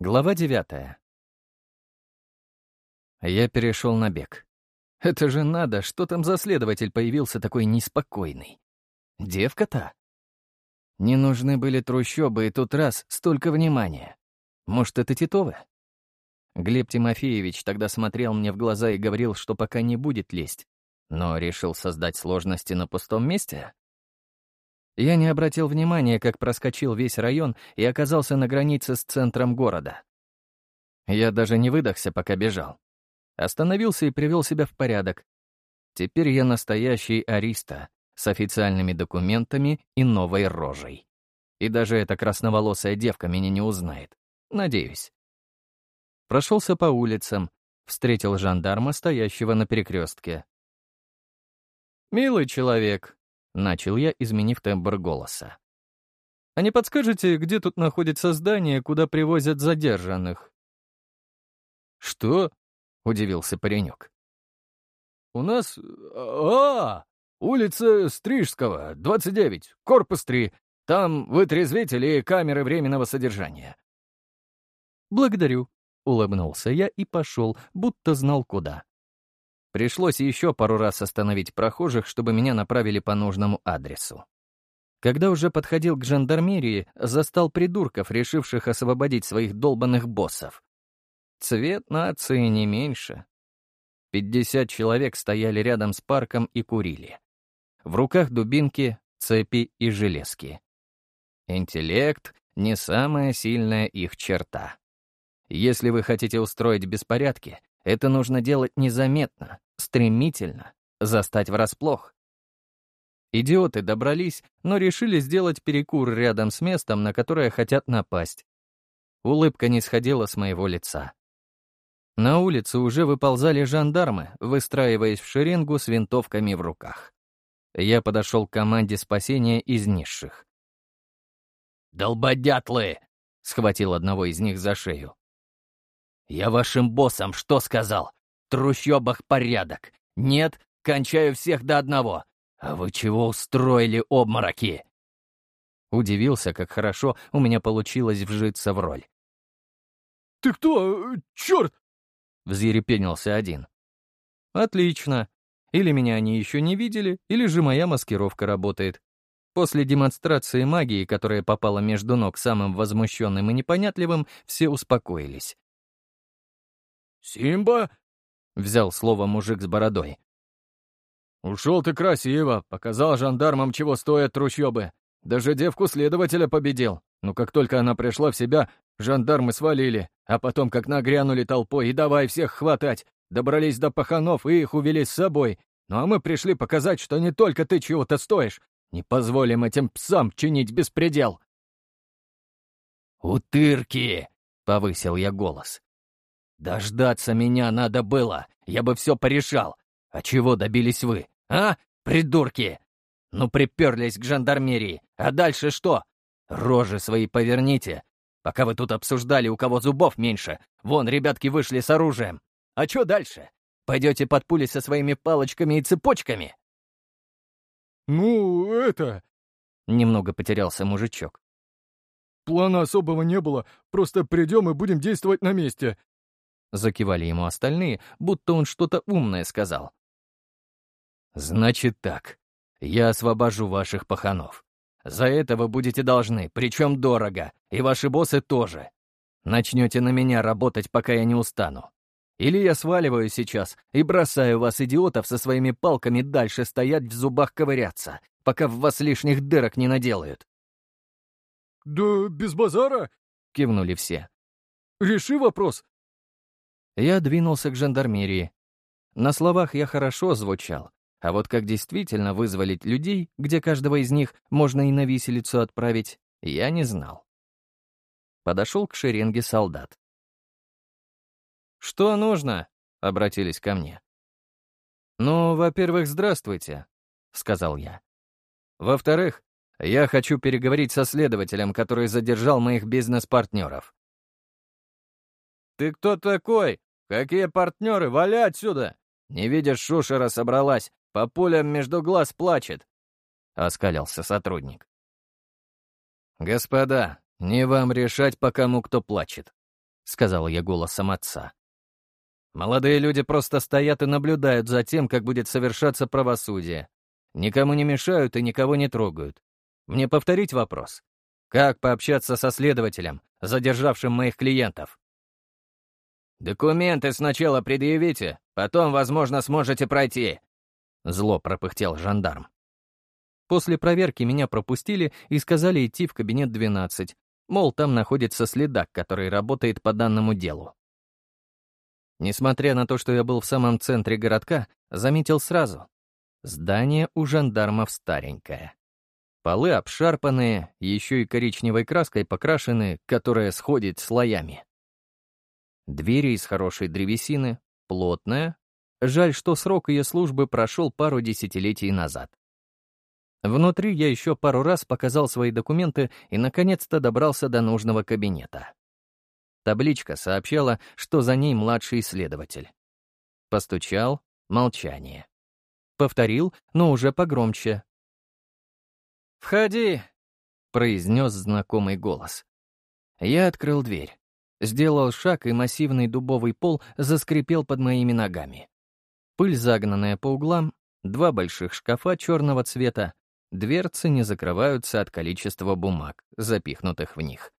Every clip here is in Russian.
Глава девятая. Я перешел на бег. Это же надо, что там за следователь появился такой неспокойный. Девка-то? Не нужны были трущобы, и тут раз столько внимания. Может, это Титовы? Глеб Тимофеевич тогда смотрел мне в глаза и говорил, что пока не будет лезть, но решил создать сложности на пустом месте? Я не обратил внимания, как проскочил весь район и оказался на границе с центром города. Я даже не выдохся, пока бежал. Остановился и привел себя в порядок. Теперь я настоящий ариста, с официальными документами и новой рожей. И даже эта красноволосая девка меня не узнает. Надеюсь. Прошелся по улицам, встретил жандарма, стоящего на перекрестке. «Милый человек», — начал я, изменив тембр голоса. «А не подскажете, где тут находится здание, куда привозят задержанных?» «Что?» — удивился паренек. «У нас... А, улица Стрижского, 29, корпус 3. Там вытрезвитель и камеры временного содержания». «Благодарю», — улыбнулся я и пошел, будто знал куда. Пришлось еще пару раз остановить прохожих, чтобы меня направили по нужному адресу. Когда уже подходил к жандармерии, застал придурков, решивших освободить своих долбанных боссов. Цвет нации не меньше. Пятьдесят человек стояли рядом с парком и курили. В руках дубинки, цепи и железки. Интеллект — не самая сильная их черта. Если вы хотите устроить беспорядки, это нужно делать незаметно, стремительно, застать врасплох. Идиоты добрались, но решили сделать перекур рядом с местом, на которое хотят напасть. Улыбка не сходила с моего лица. На улице уже выползали жандармы, выстраиваясь в шеренгу с винтовками в руках. Я подошел к команде спасения из низших. «Долбодятлы!» — схватил одного из них за шею. «Я вашим боссам что сказал? Трущобах порядок. Нет, кончаю всех до одного. А вы чего устроили обмороки?» Удивился, как хорошо у меня получилось вжиться в роль. «Ты кто? Черт!» взъерепенился один. «Отлично. Или меня они еще не видели, или же моя маскировка работает. После демонстрации магии, которая попала между ног самым возмущенным и непонятливым, все успокоились. «Симба?» — взял слово мужик с бородой. «Ушел ты красиво, показал жандармам, чего стоят трущобы. Даже девку следователя победил. Но как только она пришла в себя, жандармы свалили, а потом как нагрянули толпой и давай всех хватать. Добрались до паханов и их увели с собой. Ну а мы пришли показать, что не только ты чего-то стоишь. Не позволим этим псам чинить беспредел. «Утырки!» — повысил я голос. «Дождаться меня надо было, я бы все порешал. А чего добились вы, а, придурки? Ну, приперлись к жандармерии, а дальше что? Рожи свои поверните. Пока вы тут обсуждали, у кого зубов меньше, вон ребятки вышли с оружием. А что дальше? Пойдете под пули со своими палочками и цепочками?» «Ну, это...» — немного потерялся мужичок. «Плана особого не было, просто придем и будем действовать на месте». Закивали ему остальные, будто он что-то умное сказал. «Значит так, я освобожу ваших паханов. За это вы будете должны, причем дорого, и ваши боссы тоже. Начнете на меня работать, пока я не устану. Или я сваливаю сейчас и бросаю вас, идиотов, со своими палками дальше стоять в зубах ковыряться, пока в вас лишних дырок не наделают». «Да без базара», — кивнули все. «Реши вопрос». Я двинулся к жандармерии. На словах я хорошо звучал, а вот как действительно вызволить людей, где каждого из них можно и на виселицу отправить, я не знал. Подошел к шеренге солдат. «Что нужно?» — обратились ко мне. «Ну, во-первых, здравствуйте», — сказал я. «Во-вторых, я хочу переговорить со следователем, который задержал моих бизнес-партнеров». «Ты кто такой? Какие партнеры? Валя отсюда! Не видишь, шушера собралась, по пулям между глаз плачет», — оскалился сотрудник. «Господа, не вам решать, по кому кто плачет. сказал я голосом отца. «Молодые люди просто стоят и наблюдают за тем, как будет совершаться правосудие. Никому не мешают и никого не трогают. Мне повторить вопрос? Как пообщаться со следователем, задержавшим моих клиентов?» «Документы сначала предъявите, потом, возможно, сможете пройти», — зло пропыхтел жандарм. После проверки меня пропустили и сказали идти в кабинет 12, мол, там находится следак, который работает по данному делу. Несмотря на то, что я был в самом центре городка, заметил сразу. Здание у жандармов старенькое. Полы обшарпанные, еще и коричневой краской покрашены, которая сходит слоями. Двери из хорошей древесины, плотная. Жаль, что срок ее службы прошел пару десятилетий назад. Внутри я еще пару раз показал свои документы и, наконец-то, добрался до нужного кабинета. Табличка сообщала, что за ней младший следователь. Постучал — молчание. Повторил, но уже погромче. «Входи!» — произнес знакомый голос. Я открыл дверь. Сделал шаг, и массивный дубовый пол заскрипел под моими ногами. Пыль, загнанная по углам, два больших шкафа черного цвета, дверцы не закрываются от количества бумаг, запихнутых в них.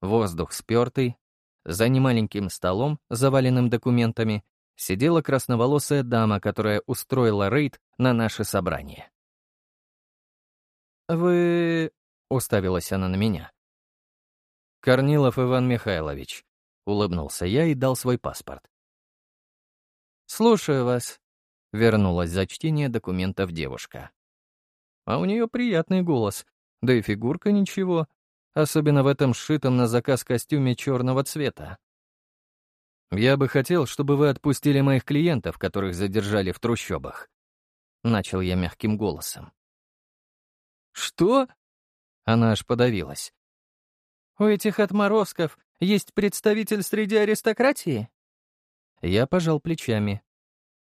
Воздух спертый. За немаленьким столом, заваленным документами, сидела красноволосая дама, которая устроила рейд на наше собрание. «Вы...» — уставилась она на меня. «Корнилов Иван Михайлович», — улыбнулся я и дал свой паспорт. «Слушаю вас», — вернулась за чтение документов девушка. А у нее приятный голос, да и фигурка ничего, особенно в этом сшитом на заказ костюме черного цвета. «Я бы хотел, чтобы вы отпустили моих клиентов, которых задержали в трущобах», — начал я мягким голосом. «Что?» Она аж подавилась. У этих отморозков есть представитель среди аристократии?» Я пожал плечами.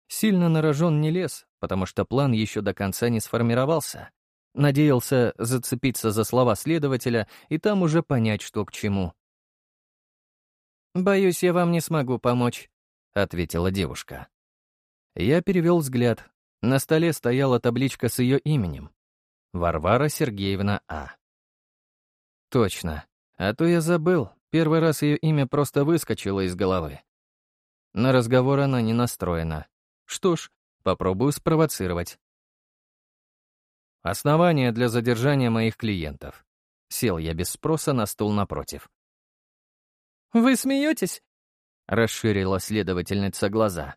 Сильно на не лез, потому что план еще до конца не сформировался. Надеялся зацепиться за слова следователя и там уже понять, что к чему. «Боюсь, я вам не смогу помочь», — ответила девушка. Я перевел взгляд. На столе стояла табличка с ее именем. Варвара Сергеевна А. Точно. А то я забыл, первый раз ее имя просто выскочило из головы. На разговор она не настроена. Что ж, попробую спровоцировать. Основание для задержания моих клиентов. Сел я без спроса на стул напротив. «Вы смеетесь?» — расширила следовательница глаза.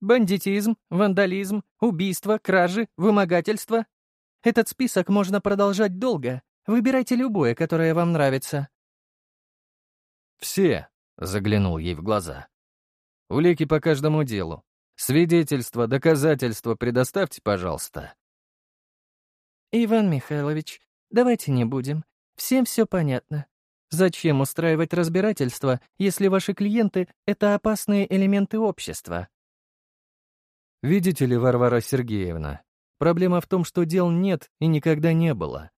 «Бандитизм, вандализм, убийство, кражи, вымогательство. Этот список можно продолжать долго, Выбирайте любое, которое вам нравится». «Все», — заглянул ей в глаза. «Улики по каждому делу. Свидетельства, доказательства предоставьте, пожалуйста». «Иван Михайлович, давайте не будем. Всем все понятно. Зачем устраивать разбирательство, если ваши клиенты — это опасные элементы общества?» «Видите ли, Варвара Сергеевна, проблема в том, что дел нет и никогда не было.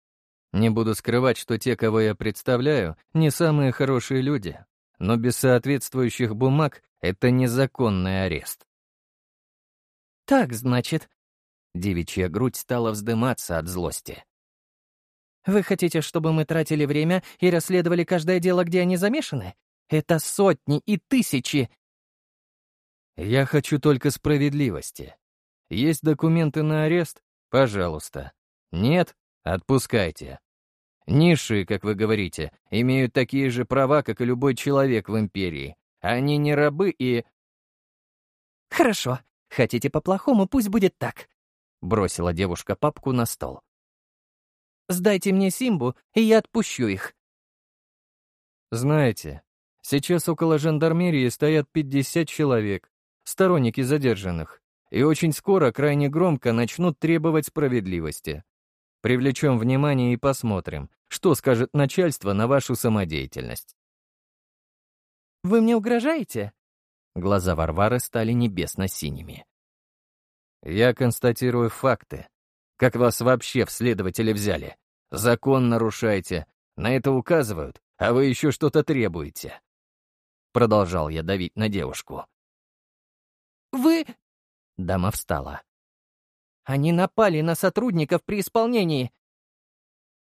Не буду скрывать, что те, кого я представляю, не самые хорошие люди, но без соответствующих бумаг это незаконный арест. «Так, значит...» Девичья грудь стала вздыматься от злости. «Вы хотите, чтобы мы тратили время и расследовали каждое дело, где они замешаны? Это сотни и тысячи!» «Я хочу только справедливости. Есть документы на арест? Пожалуйста. Нет? Отпускайте. Низшие, как вы говорите, имеют такие же права, как и любой человек в империи. Они не рабы и... «Хорошо. Хотите по-плохому, пусть будет так», — бросила девушка папку на стол. «Сдайте мне Симбу, и я отпущу их». «Знаете, сейчас около жандармерии стоят 50 человек, сторонники задержанных, и очень скоро крайне громко начнут требовать справедливости. Привлечем внимание и посмотрим, что скажет начальство на вашу самодеятельность. «Вы мне угрожаете?» Глаза Варвары стали небесно-синими. «Я констатирую факты. Как вас вообще в следователи взяли? Закон нарушаете. На это указывают, а вы еще что-то требуете. продолжал я давить на девушку. «Вы...» Дама встала. «Они напали на сотрудников при исполнении!»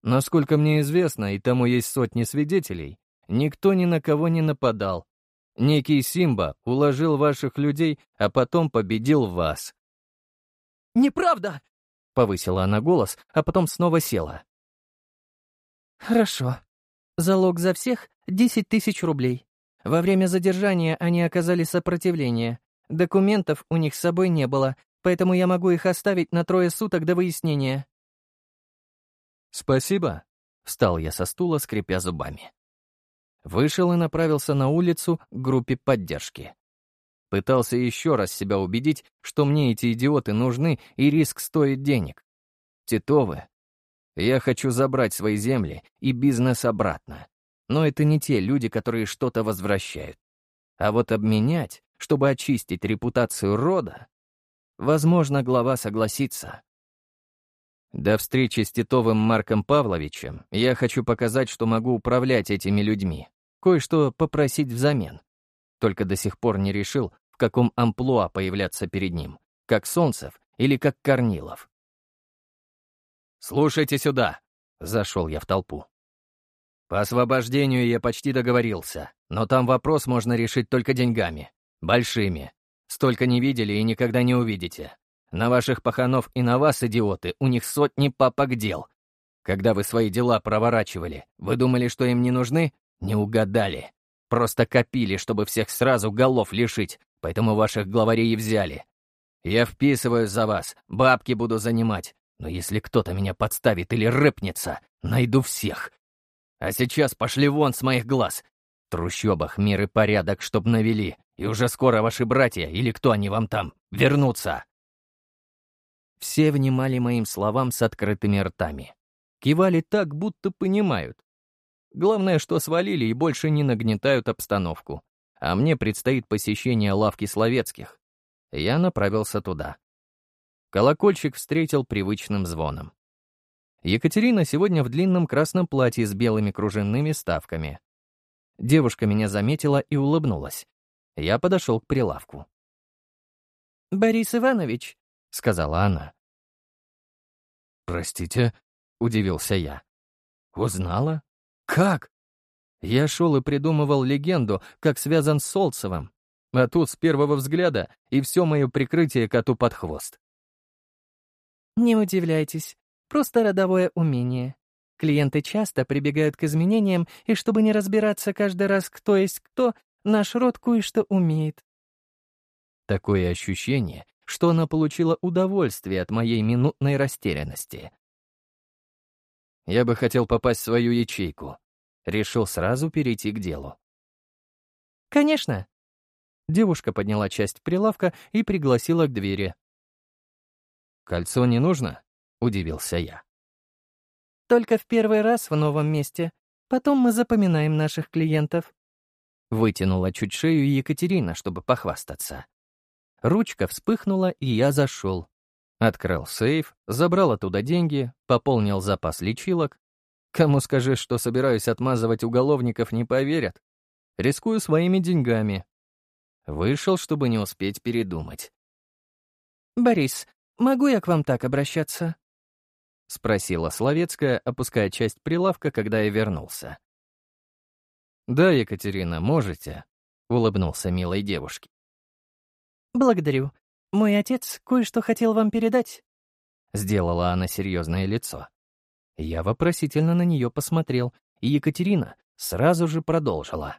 Насколько мне известно, и тому есть сотни свидетелей, никто ни на кого не нападал. Некий Симба уложил ваших людей, а потом победил вас. «Неправда!» — повысила она голос, а потом снова села. «Хорошо. Залог за всех — десять тысяч рублей. Во время задержания они оказали сопротивление. Документов у них с собой не было, поэтому я могу их оставить на трое суток до выяснения». «Спасибо», — встал я со стула, скрипя зубами. Вышел и направился на улицу к группе поддержки. Пытался еще раз себя убедить, что мне эти идиоты нужны и риск стоит денег. Титовы. Я хочу забрать свои земли и бизнес обратно. Но это не те люди, которые что-то возвращают. А вот обменять, чтобы очистить репутацию рода, возможно, глава согласится. До встречи с Титовым Марком Павловичем я хочу показать, что могу управлять этими людьми, кое-что попросить взамен. Только до сих пор не решил, в каком амплуа появляться перед ним, как Солнцев или как Корнилов. «Слушайте сюда!» — зашел я в толпу. «По освобождению я почти договорился, но там вопрос можно решить только деньгами. Большими. Столько не видели и никогда не увидите. На ваших паханов и на вас, идиоты, у них сотни папок дел. Когда вы свои дела проворачивали, вы думали, что им не нужны? Не угадали. Просто копили, чтобы всех сразу голов лишить, поэтому ваших главарей и взяли. Я вписываюсь за вас, бабки буду занимать, но если кто-то меня подставит или рыпнется, найду всех. А сейчас пошли вон с моих глаз. В трущобах мир и порядок, чтоб навели, и уже скоро ваши братья, или кто они вам там, вернутся. Все внимали моим словам с открытыми ртами. Кивали так, будто понимают. Главное, что свалили и больше не нагнетают обстановку. А мне предстоит посещение лавки Словецких. Я направился туда. Колокольчик встретил привычным звоном. Екатерина сегодня в длинном красном платье с белыми кружевными ставками. Девушка меня заметила и улыбнулась. Я подошел к прилавку. «Борис Иванович, — сказала она. «Простите?» — удивился я. «Узнала? Как?» Я шел и придумывал легенду, как связан с Солнцевым, а тут с первого взгляда и все мое прикрытие коту под хвост. «Не удивляйтесь, просто родовое умение. Клиенты часто прибегают к изменениям, и чтобы не разбираться каждый раз, кто есть кто, наш род кое-что умеет». Такое ощущение, что она получила удовольствие от моей минутной растерянности. Я бы хотел попасть в свою ячейку. Решил сразу перейти к делу. «Конечно». Девушка подняла часть прилавка и пригласила к двери. «Кольцо не нужно?» — удивился я. «Только в первый раз в новом месте. Потом мы запоминаем наших клиентов». Вытянула чуть шею Екатерина, чтобы похвастаться. Ручка вспыхнула, и я зашел. Открыл сейф, забрал оттуда деньги, пополнил запас лечилок. Кому скажешь, что собираюсь отмазывать уголовников, не поверят. Рискую своими деньгами. Вышел, чтобы не успеть передумать. «Борис, могу я к вам так обращаться?» — спросила Словецкая, опуская часть прилавка, когда я вернулся. «Да, Екатерина, можете», — улыбнулся милой девушке. «Благодарю. Мой отец кое-что хотел вам передать». Сделала она серьезное лицо. Я вопросительно на нее посмотрел, и Екатерина сразу же продолжила.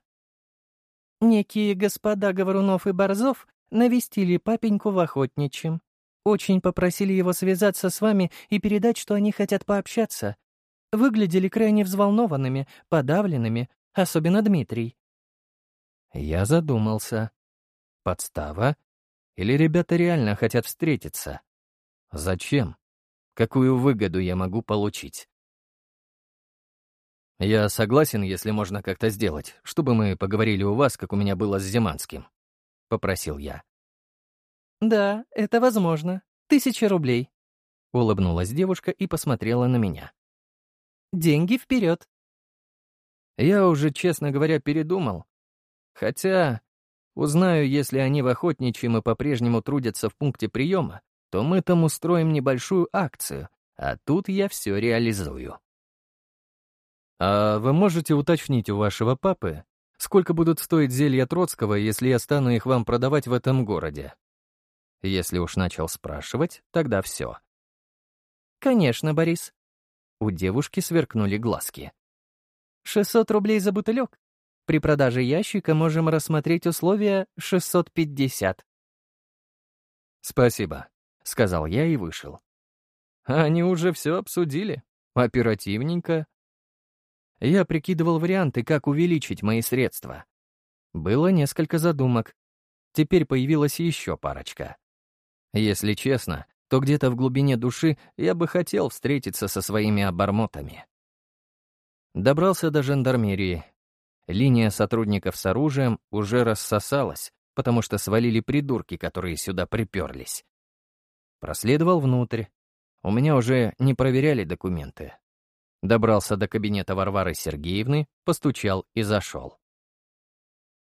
«Некие господа Говорунов и Борзов навестили папеньку в Охотничьем. Очень попросили его связаться с вами и передать, что они хотят пообщаться. Выглядели крайне взволнованными, подавленными, особенно Дмитрий». Я задумался. Подстава? Или ребята реально хотят встретиться? Зачем? Какую выгоду я могу получить? Я согласен, если можно как-то сделать, чтобы мы поговорили у вас, как у меня было с Зиманским. Попросил я. «Да, это возможно. Тысяча рублей», — улыбнулась девушка и посмотрела на меня. «Деньги вперед!» Я уже, честно говоря, передумал. Хотя, узнаю, если они в охотничьем и по-прежнему трудятся в пункте приема, то мы там устроим небольшую акцию, а тут я все реализую. А вы можете уточнить у вашего папы, сколько будут стоить зелья Троцкого, если я стану их вам продавать в этом городе? Если уж начал спрашивать, тогда все. «Конечно, Борис». У девушки сверкнули глазки. «600 рублей за бутылек. При продаже ящика можем рассмотреть условия 650». «Спасибо», — сказал я и вышел. Они уже все обсудили. Оперативненько. Я прикидывал варианты, как увеличить мои средства. Было несколько задумок. Теперь появилась еще парочка. Если честно, то где-то в глубине души я бы хотел встретиться со своими обормотами. Добрался до жандармерии. Линия сотрудников с оружием уже рассосалась, потому что свалили придурки, которые сюда приперлись. Проследовал внутрь. У меня уже не проверяли документы. Добрался до кабинета Варвары Сергеевны, постучал и зашел.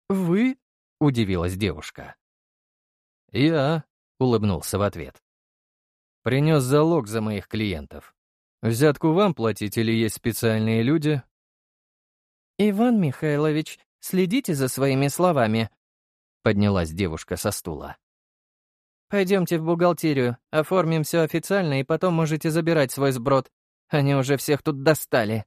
«Вы?» — удивилась девушка. «Я», — улыбнулся в ответ. «Принес залог за моих клиентов. Взятку вам платить или есть специальные люди?» «Иван Михайлович, следите за своими словами», — поднялась девушка со стула. «Пойдемте в бухгалтерию, оформим все официально, и потом можете забирать свой сброд. Они уже всех тут достали».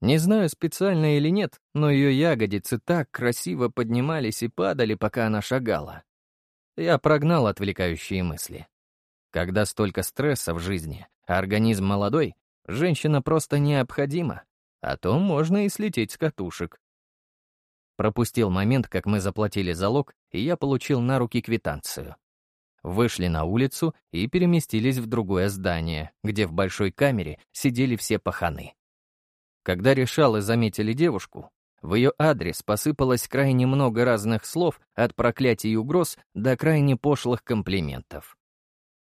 Не знаю, специально или нет, но ее ягодицы так красиво поднимались и падали, пока она шагала. Я прогнал отвлекающие мысли. Когда столько стресса в жизни, а организм молодой, женщина просто необходима, а то можно и слететь с катушек. Пропустил момент, как мы заплатили залог, и я получил на руки квитанцию. Вышли на улицу и переместились в другое здание, где в большой камере сидели все паханы. Когда решал и заметили девушку, в ее адрес посыпалось крайне много разных слов, от проклятий и угроз до крайне пошлых комплиментов.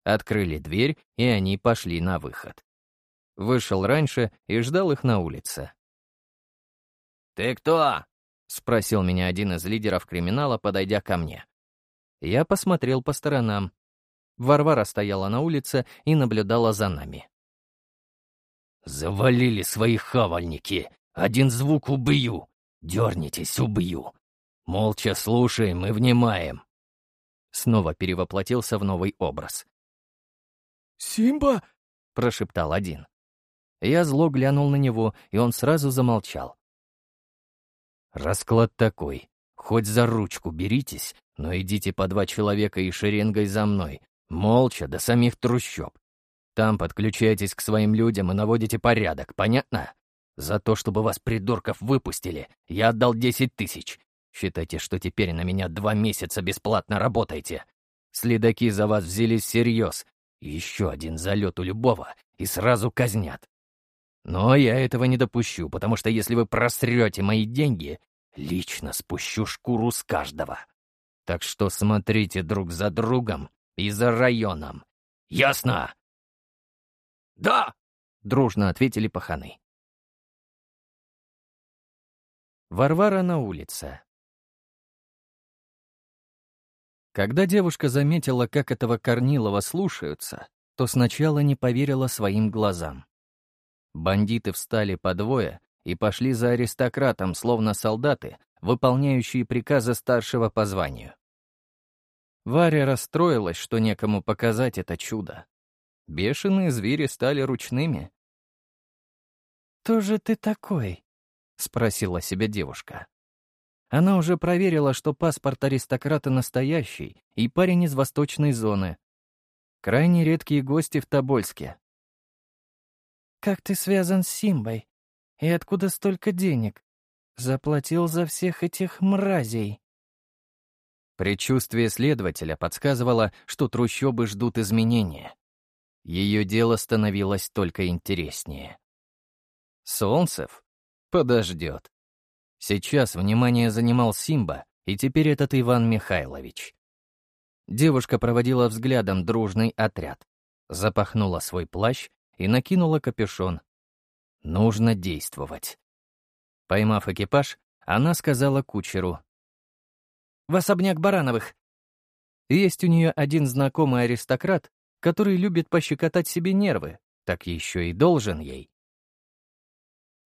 Открыли дверь, и они пошли на выход. Вышел раньше и ждал их на улице. «Ты кто?» — спросил меня один из лидеров криминала, подойдя ко мне. Я посмотрел по сторонам. Варвара стояла на улице и наблюдала за нами. «Завалили свои хавальники! Один звук убью! Дернитесь, убью! Молча слушаем и внимаем!» Снова перевоплотился в новый образ. «Симба!» — прошептал один. Я зло глянул на него, и он сразу замолчал. «Расклад такой. Хоть за ручку беритесь, но идите по два человека и шеренгой за мной, молча до самих трущоб. Там подключайтесь к своим людям и наводите порядок, понятно? За то, чтобы вас, придурков, выпустили, я отдал десять тысяч. Считайте, что теперь на меня два месяца бесплатно работаете. Следаки за вас взялись всерьез. Еще один залет у любого, и сразу казнят. Но я этого не допущу, потому что если вы просрете мои деньги, лично спущу шкуру с каждого. Так что смотрите друг за другом и за районом. Ясно?» «Да!» — дружно ответили паханы. Варвара на улице. Когда девушка заметила, как этого Корнилова слушаются, то сначала не поверила своим глазам. Бандиты встали по двое и пошли за аристократом, словно солдаты, выполняющие приказы старшего по званию. Варя расстроилась, что некому показать это чудо. Бешеные звери стали ручными. «Кто же ты такой?» — спросила себя девушка. Она уже проверила, что паспорт аристократа настоящий и парень из восточной зоны. Крайне редкие гости в Тобольске. «Как ты связан с Симбой? И откуда столько денег? Заплатил за всех этих мразей». Предчувствие следователя подсказывало, что трущобы ждут изменения. Ее дело становилось только интереснее. Солнцев? Подождет. Сейчас внимание занимал Симба, и теперь этот Иван Михайлович. Девушка проводила взглядом дружный отряд, запахнула свой плащ и накинула капюшон. Нужно действовать. Поймав экипаж, она сказала кучеру. «В особняк Барановых». Есть у нее один знакомый аристократ, который любит пощекотать себе нервы, так еще и должен ей.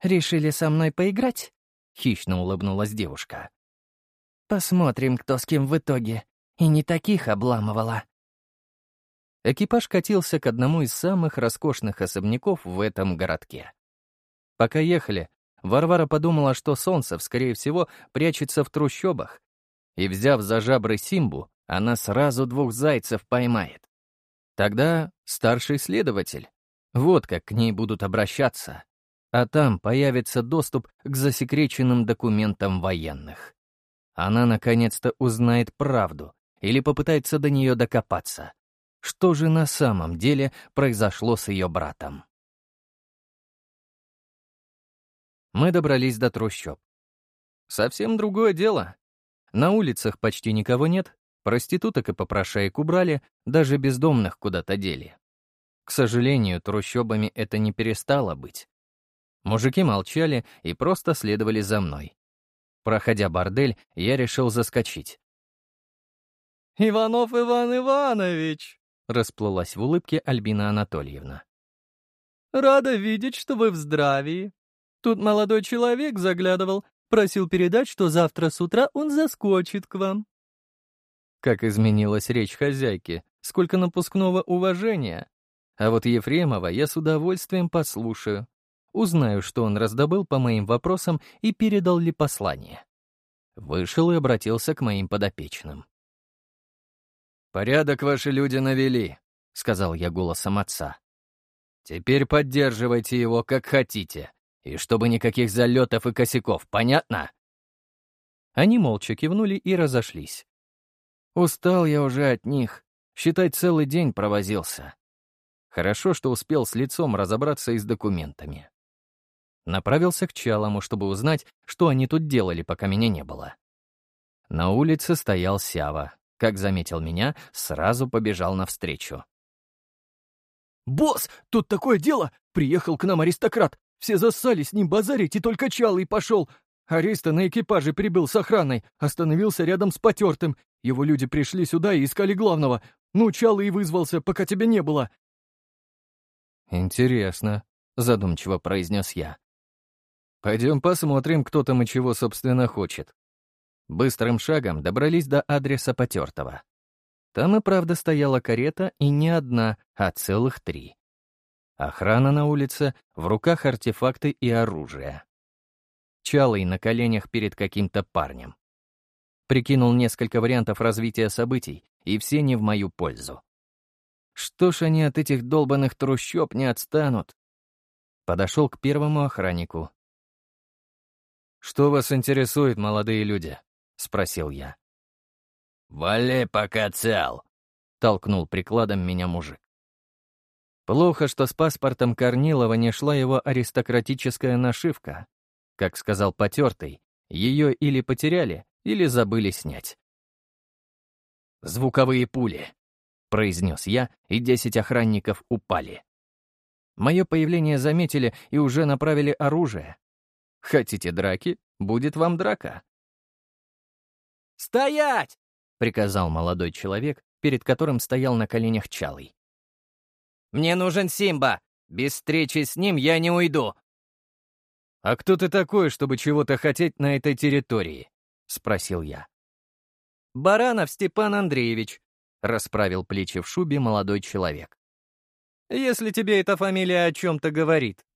«Решили со мной поиграть?» — хищно улыбнулась девушка. «Посмотрим, кто с кем в итоге. И не таких обламывала». Экипаж катился к одному из самых роскошных особняков в этом городке. Пока ехали, Варвара подумала, что Солнцев, скорее всего, прячется в трущобах, и, взяв за жабры Симбу, она сразу двух зайцев поймает. Тогда старший следователь. Вот как к ней будут обращаться. А там появится доступ к засекреченным документам военных. Она наконец-то узнает правду или попытается до нее докопаться. Что же на самом деле произошло с ее братом? Мы добрались до трущоб. Совсем другое дело. На улицах почти никого нет, проституток и попрошаек убрали, даже бездомных куда-то дели. К сожалению, трущобами это не перестало быть. Мужики молчали и просто следовали за мной. Проходя бордель, я решил заскочить. «Иванов Иван Иванович!» — расплылась в улыбке Альбина Анатольевна. «Рада видеть, что вы в здравии. Тут молодой человек заглядывал, просил передать, что завтра с утра он заскочит к вам». Как изменилась речь хозяйки, сколько напускного уважения. А вот Ефремова я с удовольствием послушаю. Узнаю, что он раздобыл по моим вопросам и передал ли послание. Вышел и обратился к моим подопечным. «Порядок ваши люди навели», — сказал я голосом отца. «Теперь поддерживайте его, как хотите, и чтобы никаких залетов и косяков, понятно?» Они молча кивнули и разошлись. Устал я уже от них, считай, целый день провозился. Хорошо, что успел с лицом разобраться и с документами. Направился к Чалому, чтобы узнать, что они тут делали, пока меня не было. На улице стоял Сява. Как заметил меня, сразу побежал навстречу. «Босс, тут такое дело! Приехал к нам аристократ. Все зассали с ним базарить, и только Чалый пошел. Ариста на экипаже прибыл с охраной, остановился рядом с потертым. Его люди пришли сюда и искали главного. Ну, Чалый и вызвался, пока тебя не было. «Интересно», — задумчиво произнес я. «Пойдем посмотрим, кто там и чего, собственно, хочет». Быстрым шагом добрались до адреса потертого. Там и правда стояла карета, и не одна, а целых три. Охрана на улице, в руках артефакты и оружие. Чалый на коленях перед каким-то парнем. Прикинул несколько вариантов развития событий, и все не в мою пользу. Что ж они от этих долбанных трущоб не отстанут? Подошел к первому охраннику. «Что вас интересует, молодые люди?» — спросил я. «Вали, пока цел!» — толкнул прикладом меня мужик. Плохо, что с паспортом Корнилова не шла его аристократическая нашивка. Как сказал потертый, ее или потеряли, или забыли снять. «Звуковые пули», — произнес я, и десять охранников упали. Мое появление заметили и уже направили оружие. Хотите драки? Будет вам драка. «Стоять!» — приказал молодой человек, перед которым стоял на коленях Чалый. «Мне нужен Симба! Без встречи с ним я не уйду!» «А кто ты такой, чтобы чего-то хотеть на этой территории?» — спросил я. «Баранов Степан Андреевич», — расправил плечи в шубе молодой человек. «Если тебе эта фамилия о чем-то говорит».